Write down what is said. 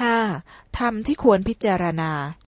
ห้าธรรมที่ควรพิจารณา